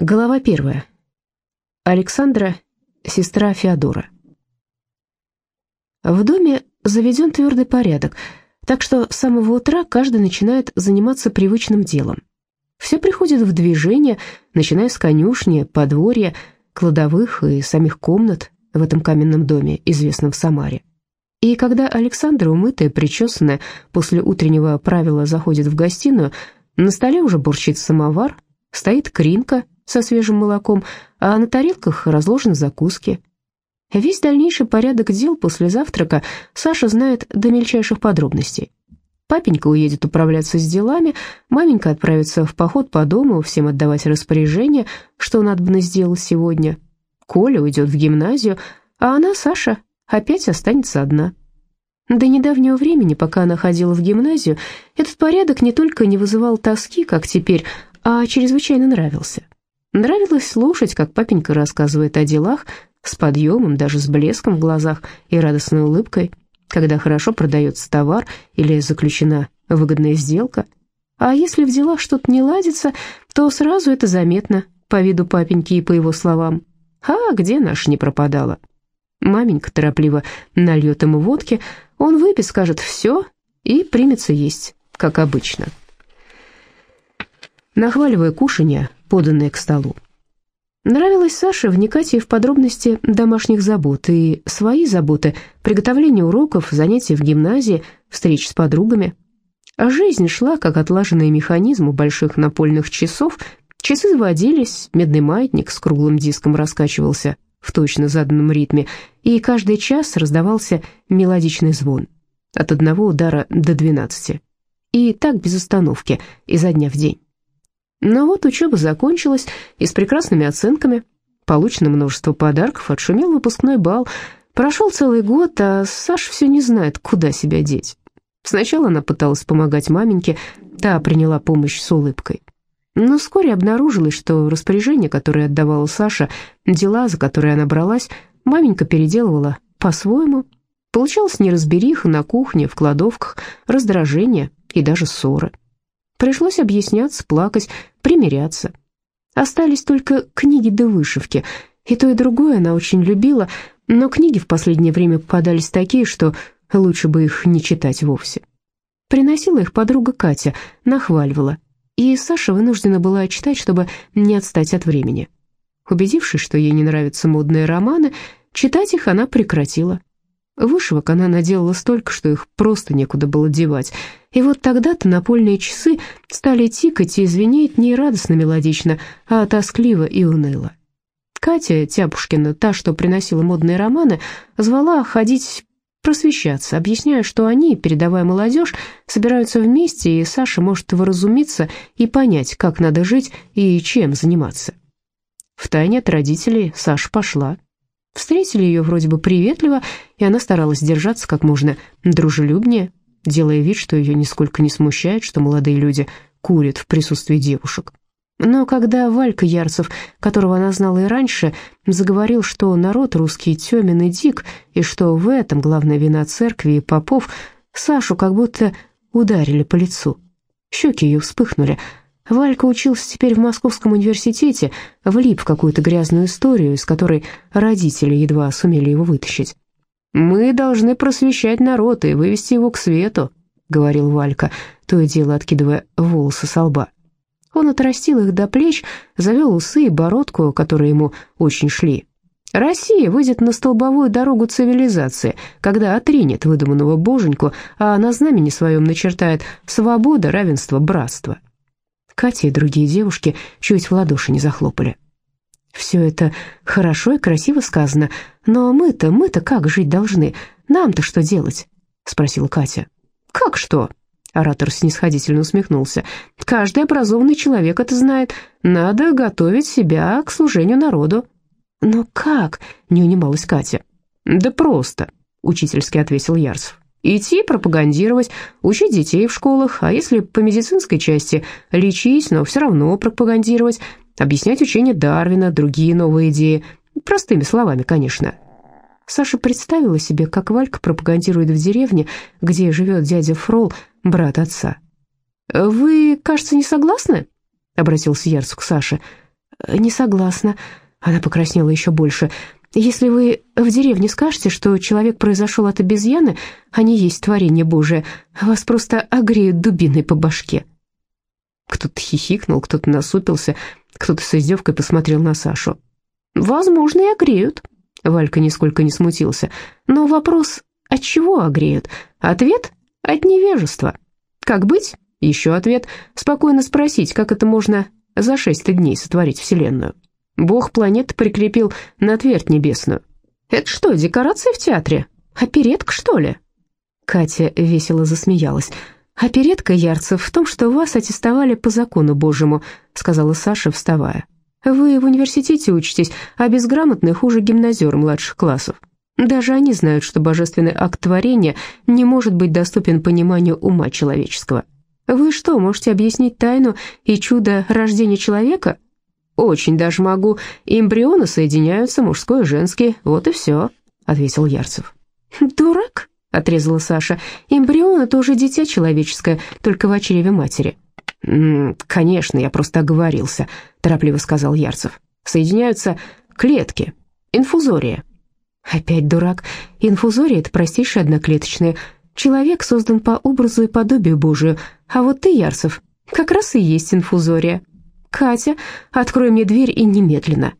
Глава первая. Александра, сестра Феодора. В доме заведен твердый порядок, так что с самого утра каждый начинает заниматься привычным делом. Все приходит в движение, начиная с конюшни, подворья, кладовых и самих комнат в этом каменном доме, известном в Самаре. И когда Александра, умытая, причесанная, после утреннего правила заходит в гостиную, на столе уже бурчит самовар, стоит кринка – со свежим молоком, а на тарелках разложены закуски. Весь дальнейший порядок дел после завтрака Саша знает до мельчайших подробностей. Папенька уедет управляться с делами, маменька отправится в поход по дому, всем отдавать распоряжение, что надо бы сделать сегодня. Коля уйдет в гимназию, а она, Саша, опять останется одна. До недавнего времени, пока она ходила в гимназию, этот порядок не только не вызывал тоски, как теперь, а чрезвычайно нравился. Нравилось слушать, как папенька рассказывает о делах, с подъемом, даже с блеском в глазах и радостной улыбкой, когда хорошо продается товар или заключена выгодная сделка. А если в делах что-то не ладится, то сразу это заметно по виду папеньки и по его словам. «А где наш не пропадала?» Маменька торопливо нальет ему водки, он выпьет, скажет «все» и примется есть, как обычно. Нахваливая кушанье, поданное к столу. Нравилось Саше вникать и в подробности домашних забот, и свои заботы, приготовление уроков, занятия в гимназии, встреч с подругами. А жизнь шла, как отлаженный механизм у больших напольных часов. Часы заводились, медный маятник с круглым диском раскачивался в точно заданном ритме, и каждый час раздавался мелодичный звон. От одного удара до двенадцати. И так без остановки, изо дня в день. Но вот учеба закончилась, и с прекрасными оценками. Получено множество подарков, отшумел выпускной бал. Прошел целый год, а Саша все не знает, куда себя деть. Сначала она пыталась помогать маменьке, та приняла помощь с улыбкой. Но вскоре обнаружилось, что распоряжение, которое отдавала Саша, дела, за которые она бралась, маменька переделывала по-своему. Получалось неразбериха на кухне, в кладовках, раздражение и даже ссоры. Пришлось объясняться, плакать, примиряться. Остались только книги до вышивки. И то, и другое она очень любила, но книги в последнее время попадались такие, что лучше бы их не читать вовсе. Приносила их подруга Катя, нахваливала, и Саша вынуждена была читать, чтобы не отстать от времени. Убедившись, что ей не нравятся модные романы, читать их она прекратила. Вышивок она наделала столько, что их просто некуда было девать. И вот тогда-то напольные часы стали тикать и звенеть не радостно мелодично, а тоскливо и уныло. Катя Тяпушкина, та, что приносила модные романы, звала ходить просвещаться, объясняя, что они, передавая молодежь, собираются вместе, и Саша может выразумиться и понять, как надо жить и чем заниматься. Втайне от родителей Саша пошла. Встретили ее вроде бы приветливо, и она старалась держаться как можно дружелюбнее, делая вид, что ее нисколько не смущает, что молодые люди курят в присутствии девушек. Но когда Валька Ярцев, которого она знала и раньше, заговорил, что народ русский темен и дик, и что в этом главная вина церкви и попов, Сашу как будто ударили по лицу. Щеки ее вспыхнули, Валька учился теперь в Московском университете, влип в какую-то грязную историю, из которой родители едва сумели его вытащить. «Мы должны просвещать народ и вывести его к свету», — говорил Валька, то и дело откидывая волосы со лба. Он отрастил их до плеч, завел усы и бородку, которые ему очень шли. Россия выйдет на столбовую дорогу цивилизации, когда отринет выдуманного боженьку, а на знамени своем начертает «свобода, равенство, братство». Катя и другие девушки чуть в ладоши не захлопали. «Все это хорошо и красиво сказано, но мы-то, мы-то как жить должны? Нам-то что делать?» — спросила Катя. «Как что?» — оратор снисходительно усмехнулся. «Каждый образованный человек это знает. Надо готовить себя к служению народу». «Но как?» — не унималась Катя. «Да просто», — учительски ответил Ярцев. Идти пропагандировать, учить детей в школах, а если по медицинской части лечить, но все равно пропагандировать, объяснять учение Дарвина, другие новые идеи, простыми словами, конечно. Саша представила себе, как Валька пропагандирует в деревне, где живет дядя Фрол, брат отца. «Вы, кажется, не согласны?» — обратился Ярцк к Саше. «Не согласна». Она покраснела еще больше. «Если вы в деревне скажете, что человек произошел от обезьяны, а не есть творение Божие, вас просто огреют дубиной по башке». Кто-то хихикнул, кто-то насупился, кто-то с издевкой посмотрел на Сашу. «Возможно, и огреют», — Валька нисколько не смутился. «Но вопрос, от чего огреют? Ответ — от невежества. Как быть? Еще ответ — спокойно спросить, как это можно за шесть дней сотворить Вселенную. Бог планет прикрепил на твердь небесную. Это что, декорация в театре? Оперетка, что ли?» Катя весело засмеялась. «Оперетка, Ярцев, в том, что вас аттестовали по закону Божьему», сказала Саша, вставая. «Вы в университете учитесь, а безграмотные хуже гимназер младших классов. Даже они знают, что божественный акт творения не может быть доступен пониманию ума человеческого. Вы что, можете объяснить тайну и чудо рождения человека? Очень даже могу. Эмбрионы соединяются, мужской и женский, вот и все», ответил Ярцев. «Дурак», отрезала Саша. «Эмбрион — это уже дитя человеческое, только в чреве матери». «Конечно, я просто оговорился», — торопливо сказал Ярцев. «Соединяются клетки, инфузория». «Опять дурак. Инфузория — это простейшая одноклеточная. Человек создан по образу и подобию Божию, а вот ты, Ярцев, как раз и есть инфузория. Катя, открой мне дверь и немедленно».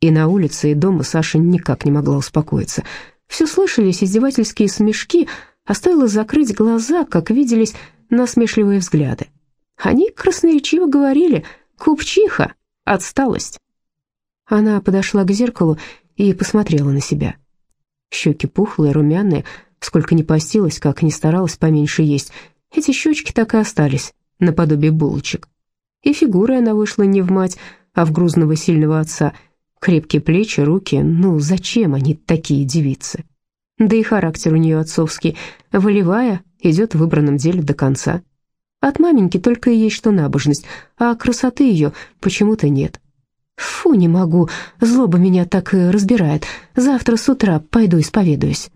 И на улице, и дома Саша никак не могла успокоиться — все слышались издевательские смешки, а стоило закрыть глаза, как виделись насмешливые взгляды. Они красноречиво говорили «Купчиха! Отсталость!». Она подошла к зеркалу и посмотрела на себя. Щеки пухлые, румяные, сколько ни постилась, как ни старалась поменьше есть. Эти щечки так и остались, наподобие булочек. И фигурой она вышла не в мать, а в грузного сильного отца — Крепкие плечи, руки, ну зачем они такие девицы? Да и характер у нее отцовский, волевая, идет в выбранном деле до конца. От маменьки только и есть что набожность, а красоты ее почему-то нет. Фу, не могу, злоба меня так и разбирает. Завтра с утра пойду исповедуюсь.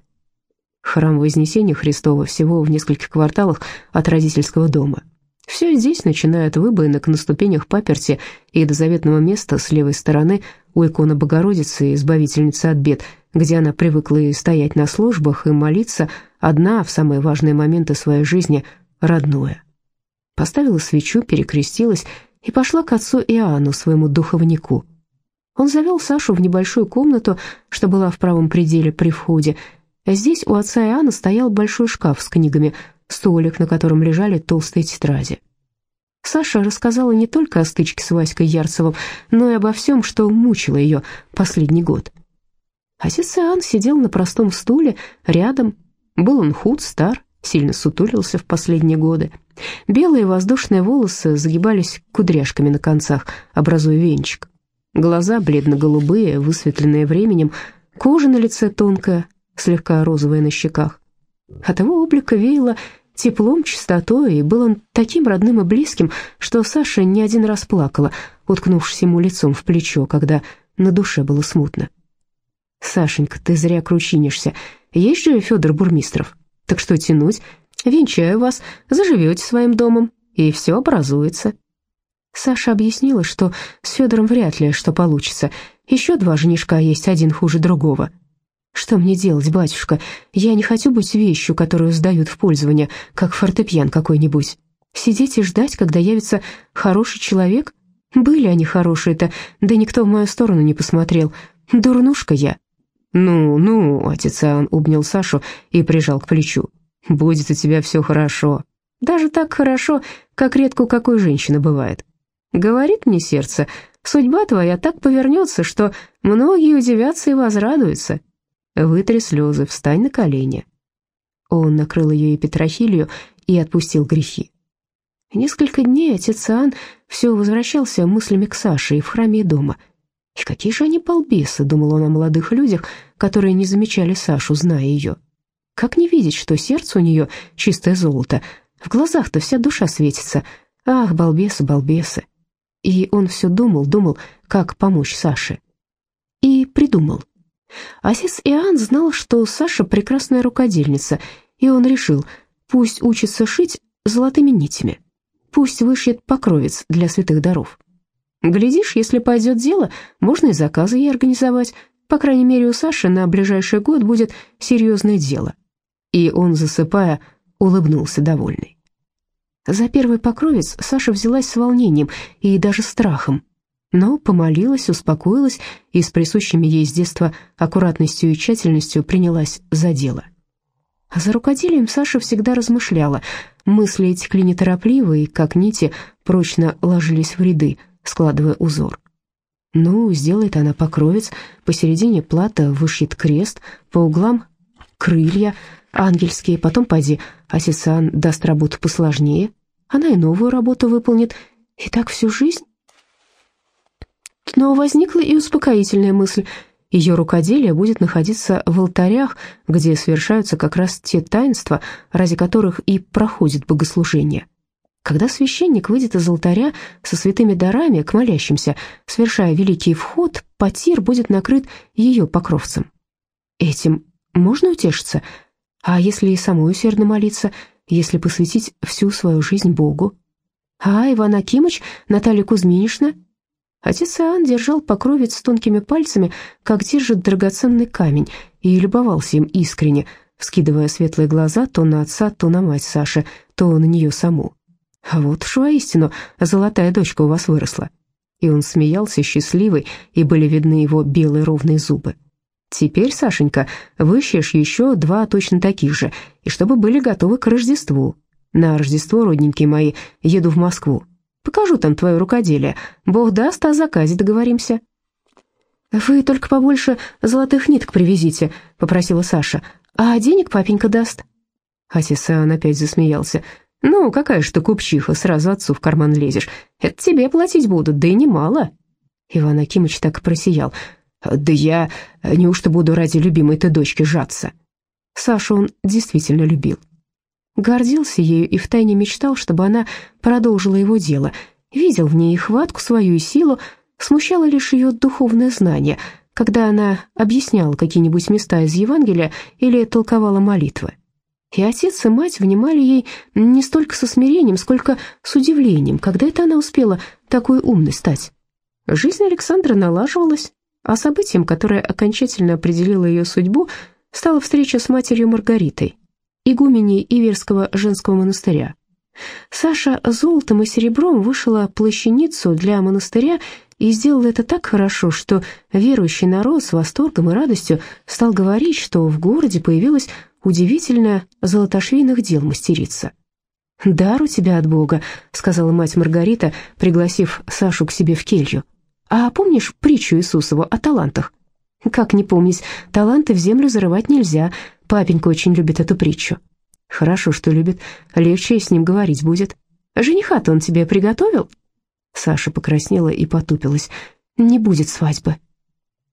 Храм Вознесения Христова всего в нескольких кварталах от родительского дома. Все здесь, начиная от выбоинок на ступенях паперти и до заветного места с левой стороны у иконы Богородицы, избавительницы от бед, где она привыкла и стоять на службах, и молиться, одна в самые важные моменты своей жизни, родное. Поставила свечу, перекрестилась и пошла к отцу Иоанну, своему духовнику. Он завел Сашу в небольшую комнату, что была в правом пределе при входе. Здесь у отца Иоанна стоял большой шкаф с книгами, столик, на котором лежали толстые тетради. Саша рассказала не только о стычке с Васькой Ярцевым, но и обо всем, что мучило ее последний год. Отец Иоанн сидел на простом стуле рядом. Был он худ, стар, сильно сутулился в последние годы. Белые воздушные волосы загибались кудряшками на концах, образуя венчик. Глаза бледно-голубые, высветленные временем, кожа на лице тонкая, слегка розовая на щеках. От его облика веяло теплом, чистотой, и был он таким родным и близким, что Саша не один раз плакала, уткнувшись ему лицом в плечо, когда на душе было смутно. «Сашенька, ты зря кручинишься. Есть же Федор Бурмистров. Так что тянуть? Венчаю вас, заживете своим домом, и все образуется». Саша объяснила, что с Федором вряд ли что получится. Еще два женишка есть, один хуже другого. «Что мне делать, батюшка? Я не хочу быть вещью, которую сдают в пользование, как фортепьян какой-нибудь. Сидеть и ждать, когда явится хороший человек? Были они хорошие-то, да никто в мою сторону не посмотрел. Дурнушка я». «Ну, ну», — отец Иоанн обнял Сашу и прижал к плечу. «Будет у тебя все хорошо. Даже так хорошо, как редко у какой женщины бывает. Говорит мне сердце, судьба твоя так повернется, что многие удивятся и возрадуются». Вытри слезы, встань на колени». Он накрыл ее и Петрохилию и отпустил грехи. Несколько дней отец Иоанн все возвращался мыслями к Саше и в храме и дома. И какие же они балбесы, думал он о молодых людях, которые не замечали Сашу, зная ее. Как не видеть, что сердце у нее чистое золото, в глазах-то вся душа светится. Ах, балбесы, балбесы. И он все думал, думал, как помочь Саше. И придумал. Отец Иоанн знал, что Саша прекрасная рукодельница, и он решил, пусть учится шить золотыми нитями, пусть вышьет покровец для святых даров. Глядишь, если пойдет дело, можно и заказы ей организовать. По крайней мере, у Саши на ближайший год будет серьезное дело». И он, засыпая, улыбнулся довольный. За первый покровец Саша взялась с волнением и даже страхом, но помолилась, успокоилась и с присущими ей с детства аккуратностью и тщательностью принялась за дело. За рукоделием Саша всегда размышляла, мысли текли неторопливо и, как нити, прочно ложились в ряды, складывая узор. Ну, сделает она покровец, посередине плата вышьет крест, по углам крылья ангельские, потом поди Асисан даст работу посложнее, она и новую работу выполнит, и так всю жизнь. Но возникла и успокоительная мысль. Ее рукоделие будет находиться в алтарях, где совершаются как раз те таинства, ради которых и проходит богослужение. Когда священник выйдет из алтаря со святыми дарами к молящимся, совершая великий вход, потир будет накрыт ее покровцем. Этим можно утешиться? А если и самой усердно молиться, если посвятить всю свою жизнь Богу? А Иван Акимыч, Наталья Кузьминишна? Отец Иоанн держал покровец тонкими пальцами, как держит драгоценный камень, и любовался им искренне, вскидывая светлые глаза то на отца, то на мать Саши, то на нее саму. А вот уж воистину золотая дочка у вас выросла. И он смеялся счастливый, и были видны его белые ровные зубы. Теперь, Сашенька, выщешь еще два точно таких же, и чтобы были готовы к Рождеству. На Рождество, родненькие мои, еду в Москву. Покажу там твое рукоделие. Бог даст, о заказе договоримся». «Вы только побольше золотых ниток привезите», — попросила Саша. «А денег папенька даст?» Атисан опять засмеялся. «Ну, какая ж ты купчиха, сразу отцу в карман лезешь. Это тебе платить будут, да и немало». Иван Акимыч так и просиял. Да я неужто буду ради любимой ты дочки жаться? Сашу он действительно любил. Гордился ею и втайне мечтал, чтобы она продолжила его дело. Видел в ней хватку свою, и силу. Смущало лишь ее духовное знание, когда она объясняла какие-нибудь места из Евангелия или толковала молитвы. И отец и мать внимали ей не столько со смирением, сколько с удивлением, когда это она успела такой умной стать. Жизнь Александра налаживалась, а событием, которое окончательно определило ее судьбу, стала встреча с матерью Маргаритой, игуменей Иверского женского монастыря. Саша золотом и серебром вышила плащаницу для монастыря и сделала это так хорошо, что верующий народ с восторгом и радостью стал говорить, что в городе появилась удивительная золотошвейных дел мастерица. «Дар у тебя от Бога», — сказала мать Маргарита, пригласив Сашу к себе в келью. А помнишь притчу Иисусову о талантах? Как не помнить, таланты в землю зарывать нельзя. Папенька очень любит эту притчу. Хорошо, что любит, легче с ним говорить будет. Жениха-то он тебе приготовил? Саша покраснела и потупилась. Не будет свадьбы.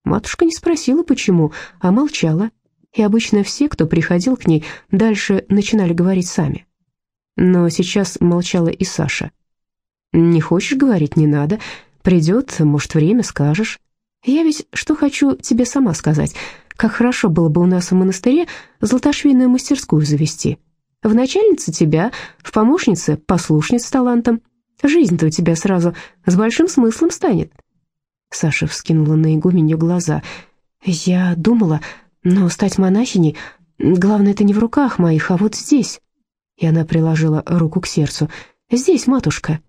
Матушка не спросила, почему, а молчала. И обычно все, кто приходил к ней, дальше начинали говорить сами. Но сейчас молчала и Саша. «Не хочешь говорить, не надо. Придет, может, время скажешь. Я ведь что хочу тебе сама сказать. Как хорошо было бы у нас в монастыре золотошвейную мастерскую завести. В начальнице тебя, в помощнице послушниц с талантом. Жизнь-то у тебя сразу с большим смыслом станет». Саша вскинула на игуменью глаза. «Я думала, но стать монахиней, главное, это не в руках моих, а вот здесь». И она приложила руку к сердцу. «Здесь, матушка».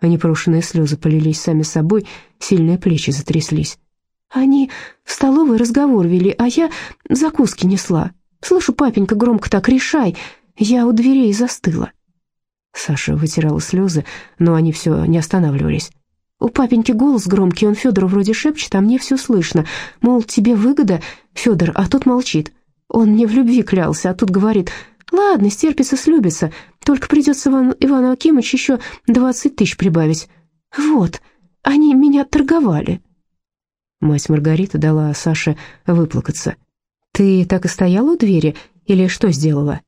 Непрошенные слезы полились сами собой, сильные плечи затряслись. Они в столовой разговор вели, а я закуски несла. Слышу, папенька громко так, решай. Я у дверей застыла. Саша вытирала слезы, но они все не останавливались. У папеньки голос громкий, он Федору вроде шепчет, а мне все слышно. Мол, тебе выгода, Федор, а тут молчит. Он мне в любви клялся, а тут говорит, ладно, стерпится, слюбится, только придется Иван, Ивану Акимович еще двадцать тысяч прибавить. Вот, они меня торговали». Мать Маргарита дала Саше выплакаться. «Ты так и стояла у двери или что сделала?»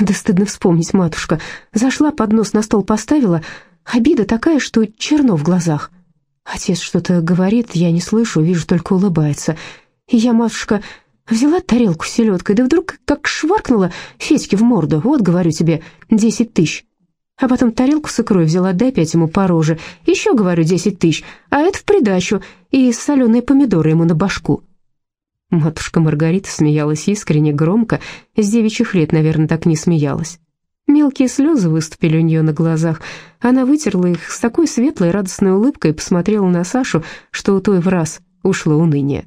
«Да стыдно вспомнить, матушка. Зашла, поднос на стол поставила. Обида такая, что черно в глазах. Отец что-то говорит, я не слышу, вижу, только улыбается. И я, матушка, Взяла тарелку с селедкой, да вдруг как шваркнула Федьке в морду. Вот, говорю тебе, десять тысяч. А потом тарелку с икрой взяла, дай опять ему по роже. Еще, говорю, десять тысяч, а это в придачу, и соленые помидоры ему на башку. Матушка Маргарита смеялась искренне, громко, с девичьих лет, наверное, так не смеялась. Мелкие слезы выступили у нее на глазах. Она вытерла их с такой светлой радостной улыбкой и посмотрела на Сашу, что у той в раз ушло уныние.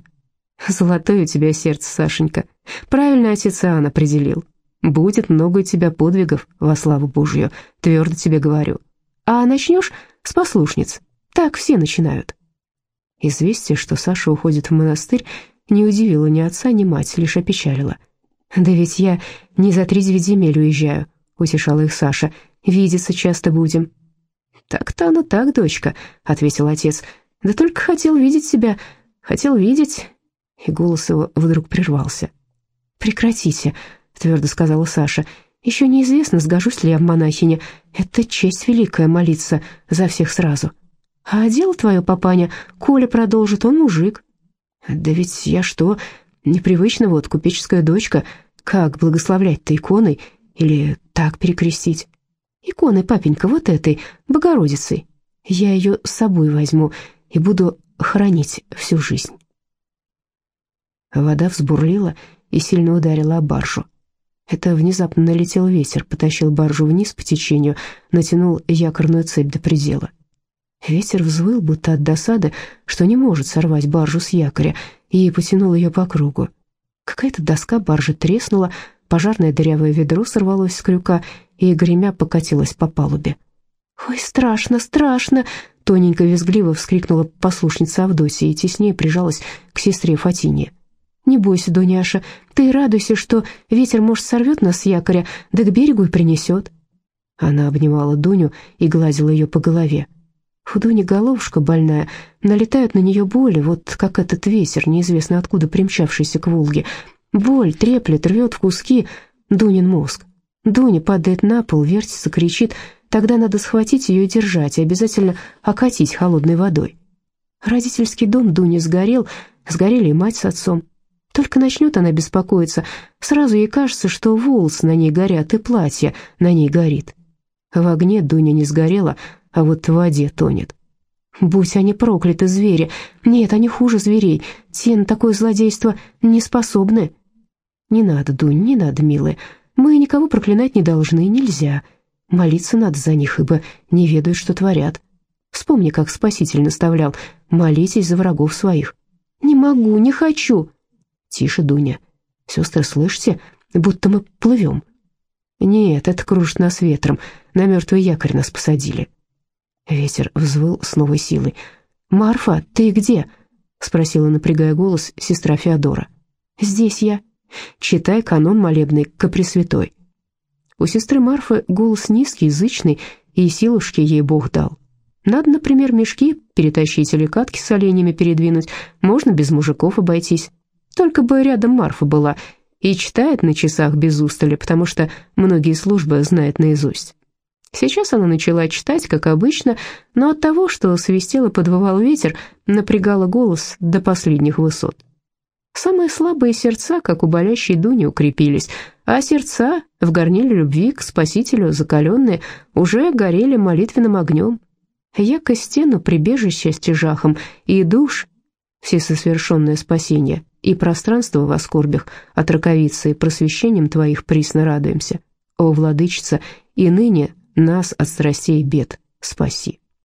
«Золотое у тебя сердце, Сашенька. Правильно отец Иоанн определил. Будет много у тебя подвигов во славу Божью, твердо тебе говорю. А начнешь с послушниц. Так все начинают». Известие, что Саша уходит в монастырь, не удивило ни отца, ни мать, лишь опечалило. «Да ведь я не за три девять земель уезжаю», — утешала их Саша. «Видеться часто будем». «Так-то оно так, дочка», — ответил отец. «Да только хотел видеть себя, хотел видеть...» И голос его вдруг прервался. «Прекратите», — твердо сказала Саша. «Еще неизвестно, сгожусь ли я в монахине. Это честь великая молиться за всех сразу. А дело твое, папаня, Коля продолжит, он мужик». «Да ведь я что, непривычно вот, купеческая дочка, как благословлять-то иконой или так перекрестить?» «Иконой, папенька, вот этой, Богородицей. Я ее с собой возьму и буду хранить всю жизнь». Вода взбурлила и сильно ударила о баржу. Это внезапно налетел ветер, потащил баржу вниз по течению, натянул якорную цепь до предела. Ветер взвыл, будто от досады, что не может сорвать баржу с якоря, и потянул ее по кругу. Какая-то доска баржи треснула, пожарное дырявое ведро сорвалось с крюка и, гремя, покатилось по палубе. «Ой, страшно, страшно!» — тоненько визгливо вскрикнула послушница Авдотья и теснее прижалась к сестре Фатине. «Не бойся, Дуняша, ты радуйся, что ветер, может, сорвет нас с якоря, да к берегу и принесет». Она обнимала Дуню и гладила ее по голове. У Дуни головушка больная, налетают на нее боли, вот как этот ветер, неизвестно откуда примчавшийся к Волге. Боль треплет, рвет в куски Дунин мозг. Дуня падает на пол, вертится, кричит. Тогда надо схватить ее и держать, и обязательно окатить холодной водой. Родительский дом Дуни сгорел, сгорели и мать с отцом. Только начнет она беспокоиться, сразу ей кажется, что волосы на ней горят и платье на ней горит. В огне Дуня не сгорела, а вот в воде тонет. Будь они прокляты, звери. Нет, они хуже зверей. Те на такое злодейство не способны. Не надо, Дунь, не надо, милая. Мы никого проклинать не должны, нельзя. Молиться надо за них, ибо не ведают, что творят. Вспомни, как Спаситель наставлял. Молитесь за врагов своих. Не могу, не хочу. Тише, Дуня. Сестры, слышите, будто мы плывем. Нет, это кружит нас ветром. На мертвый якорь нас посадили. Ветер взвыл с новой силой. «Марфа, ты где?» — спросила, напрягая голос, сестра Феодора. «Здесь я. Читай канон молебный ко Пресвятой». У сестры Марфы голос низкий, язычный, и силушки ей Бог дал. Надо, например, мешки перетащить или катки с оленями передвинуть, можно без мужиков обойтись. Только бы рядом Марфа была и читает на часах без устали, потому что многие службы знает наизусть. Сейчас она начала читать, как обычно, но от того, что свистел и подвывал ветер, напрягала голос до последних высот. Самые слабые сердца, как у болящей Дуни, укрепились, а сердца в горниле любви к Спасителю закаленные уже горели молитвенным огнем. Яко стену прибежище стяжахом и душ, всесовершенное спасение, и пространство в оскорбях от раковицы просвещением Твоих присно радуемся. О, Владычица, и ныне нас от страстей бед спаси.